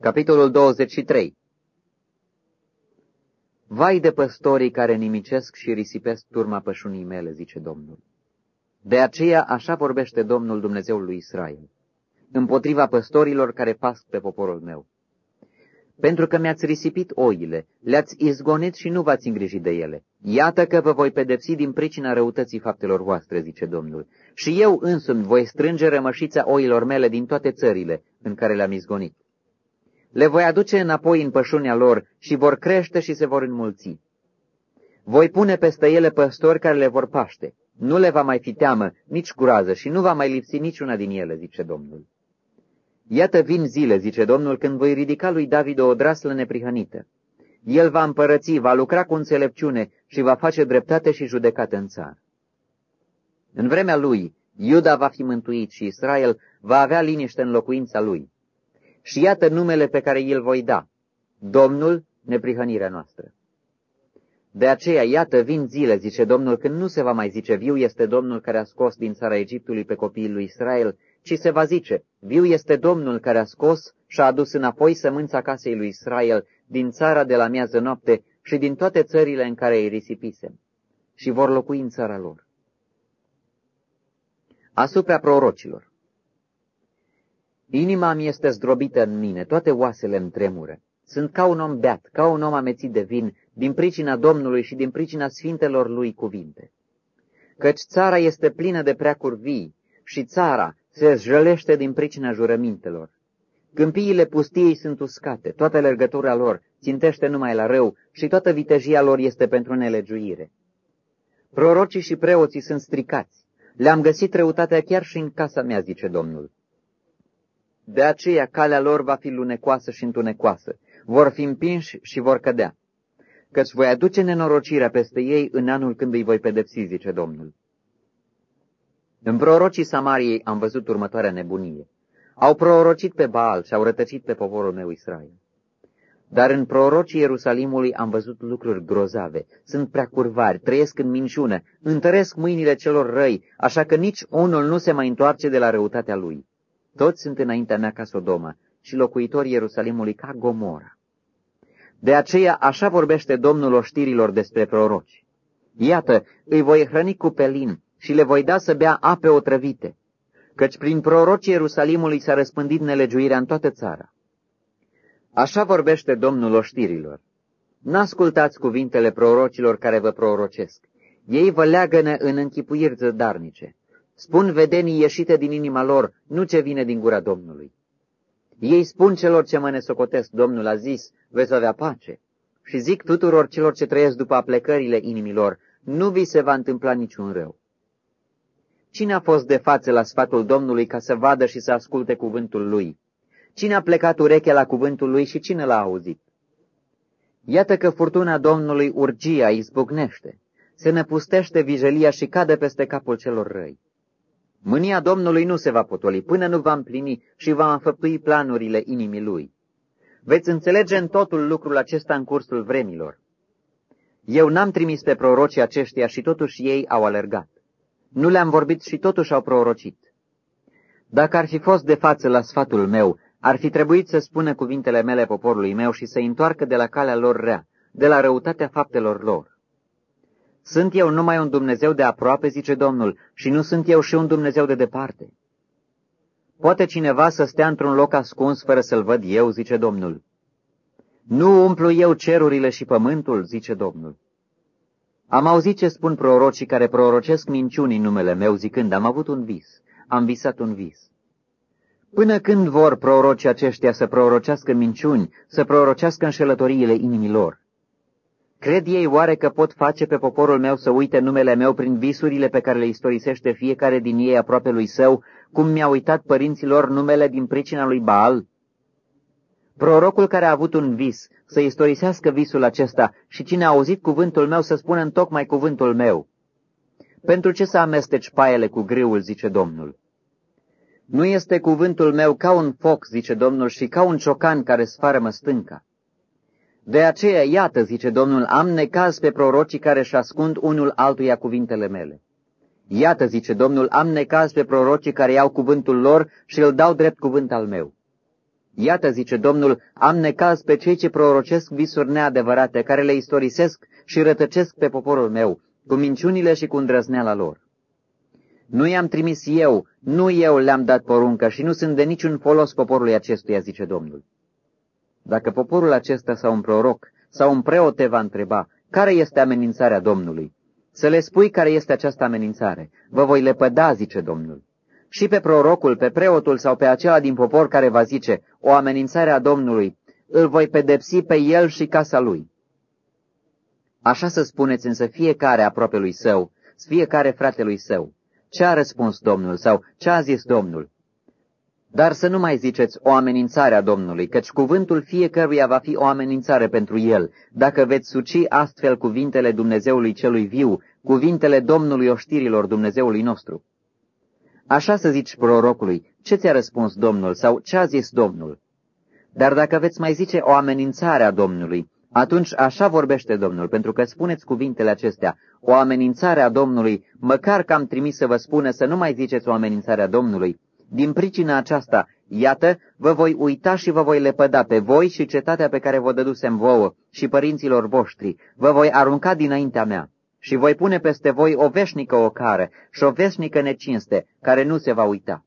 Capitolul 23 Vai de păstorii care nimicesc și risipesc turma pășunii mele, zice Domnul. De aceea așa vorbește Domnul Dumnezeul lui Israel, împotriva păstorilor care pasc pe poporul meu. Pentru că mi-ați risipit oile, le-ați izgonit și nu v-ați îngrijit de ele. Iată că vă voi pedepsi din pricina răutății faptelor voastre, zice Domnul. Și eu însumi voi strânge rămășița oilor mele din toate țările în care le-am izgonit. Le voi aduce înapoi în pășunea lor și vor crește și se vor înmulți. Voi pune peste ele păstori care le vor paște. Nu le va mai fi teamă, nici groază și nu va mai lipsi niciuna din ele, zice Domnul. Iată vin zile, zice Domnul, când voi ridica lui David o draslă neprihănită. El va împărăți, va lucra cu înțelepciune și va face dreptate și judecată în țară. În vremea lui, Iuda va fi mântuit și Israel va avea liniște în locuința lui. Și iată numele pe care îl voi da, Domnul, neprihănirea noastră. De aceea, iată, vin zile, zice Domnul, când nu se va mai zice, viu este Domnul care a scos din țara Egiptului pe copiii lui Israel, ci se va zice, viu este Domnul care a scos și a adus înapoi sămânța casei lui Israel din țara de la miază noapte și din toate țările în care îi risipisem, și vor locui în țara lor. Asupra prorocilor. Inima mi este zdrobită în mine, toate oasele îmi tremură. Sunt ca un om beat, ca un om amețit de vin, din pricina Domnului și din pricina sfintelor lui cuvinte. Căci țara este plină de preacuri vii și țara se jălește din pricina jurămintelor. Câmpiile pustiei sunt uscate, toată lergătura lor țintește numai la rău și toată vitejia lor este pentru nelegiuire. Prorocii și preoții sunt stricați. Le-am găsit răutatea chiar și în casa mea, zice Domnul. De aceea calea lor va fi lunecoasă și întunecoasă, vor fi împinși și vor cădea, căci voi aduce nenorocirea peste ei în anul când îi voi pedepsi, zice Domnul. În prorocii Samariei am văzut următoarea nebunie. Au prorocit pe Baal și au rătăcit pe poporul meu Israel. Dar în prorocii Ierusalimului am văzut lucruri grozave. Sunt prea curvari, trăiesc în minciună, întăresc mâinile celor răi, așa că nici unul nu se mai întoarce de la răutatea lui. Toți sunt înaintea mea ca Sodoma și locuitorii Ierusalimului ca Gomora. De aceea așa vorbește Domnul oștirilor despre proroci. Iată, îi voi hrăni cu pelin și le voi da să bea ape otrăvite, căci prin prorocii Ierusalimului s-a răspândit nelegiuirea în toată țara. Așa vorbește Domnul oștirilor. N-ascultați cuvintele prorocilor care vă prorocesc. Ei vă leagănă în închipuiri zădarnice. Spun vedenii ieșite din inima lor, nu ce vine din gura Domnului. Ei spun celor ce mă nesocotesc, Domnul a zis, veți avea pace. Și zic tuturor celor ce trăiesc după aplecările inimilor, nu vi se va întâmpla niciun rău. Cine a fost de față la sfatul Domnului ca să vadă și să asculte cuvântul lui? Cine a plecat urechea la cuvântul lui și cine l-a auzit? Iată că furtuna Domnului urgia izbucnește, se năpustește vijelia și cade peste capul celor răi. Mânia Domnului nu se va potoli până nu va împlini și va înfăptui planurile inimii lui. Veți înțelege în totul lucrul acesta în cursul vremilor. Eu n-am trimis pe prorocii aceștia și totuși ei au alergat. Nu le-am vorbit și totuși au prorocit. Dacă ar fi fost de față la sfatul meu, ar fi trebuit să spună cuvintele mele poporului meu și să întoarcă de la calea lor rea, de la răutatea faptelor lor. Sunt eu numai un Dumnezeu de aproape, zice Domnul, și nu sunt eu și un Dumnezeu de departe. Poate cineva să stea într-un loc ascuns fără să-l văd eu, zice Domnul. Nu umplu eu cerurile și pământul, zice Domnul. Am auzit ce spun prorocii care prorocesc minciuni în numele meu, zicând, am avut un vis, am visat un vis. Până când vor prorocii aceștia să prorocească minciuni, să prorocească înșelătoriile inimilor? Cred ei oare că pot face pe poporul meu să uite numele meu prin visurile pe care le istorisește fiecare din ei aproape lui său, cum mi-a uitat părinților numele din pricina lui Baal? Prorocul care a avut un vis să istorisească visul acesta și cine a auzit cuvântul meu să spună în tocmai cuvântul meu. Pentru ce să amesteci paiele cu greul, zice Domnul? Nu este cuvântul meu ca un foc, zice Domnul, și ca un ciocan care sfară stânca. De aceea, iată, zice Domnul, am necaz pe prorocii care își ascund unul altuia cuvintele mele. Iată, zice Domnul, am necaz pe prorocii care iau cuvântul lor și îl dau drept cuvânt al meu. Iată, zice Domnul, am necaz pe cei ce prorocesc visuri neadevărate, care le istorisesc și rătăcesc pe poporul meu, cu minciunile și cu îndrăzneala lor. Nu i-am trimis eu, nu eu le-am dat poruncă și nu sunt de niciun folos poporului acestuia, zice Domnul. Dacă poporul acesta sau un proroc sau un preot te va întreba, care este amenințarea Domnului? Să le spui care este această amenințare. Vă voi lepăda, zice Domnul. Și pe prorocul, pe preotul sau pe acela din popor care va zice o amenințare a Domnului, îl voi pedepsi pe el și casa lui. Așa să spuneți însă fiecare aproape lui său, fiecare fratelui său. Ce a răspuns Domnul sau ce a zis Domnul? Dar să nu mai ziceți o amenințare a Domnului, căci cuvântul fiecăruia va fi o amenințare pentru el, dacă veți suci astfel cuvintele Dumnezeului celui viu, cuvintele Domnului oștirilor Dumnezeului nostru. Așa să zici prorocului, ce ți-a răspuns Domnul sau ce a zis Domnul? Dar dacă veți mai zice o amenințare a Domnului, atunci așa vorbește Domnul, pentru că spuneți cuvintele acestea, o amenințare a Domnului, măcar că am trimis să vă spună să nu mai ziceți o amenințare a Domnului. Din pricina aceasta, iată, vă voi uita și vă voi lepăda pe voi și cetatea pe care vă dădusem vouă și părinților voștri, vă voi arunca dinaintea mea și voi pune peste voi o veșnică ocară și o veșnică necinste, care nu se va uita.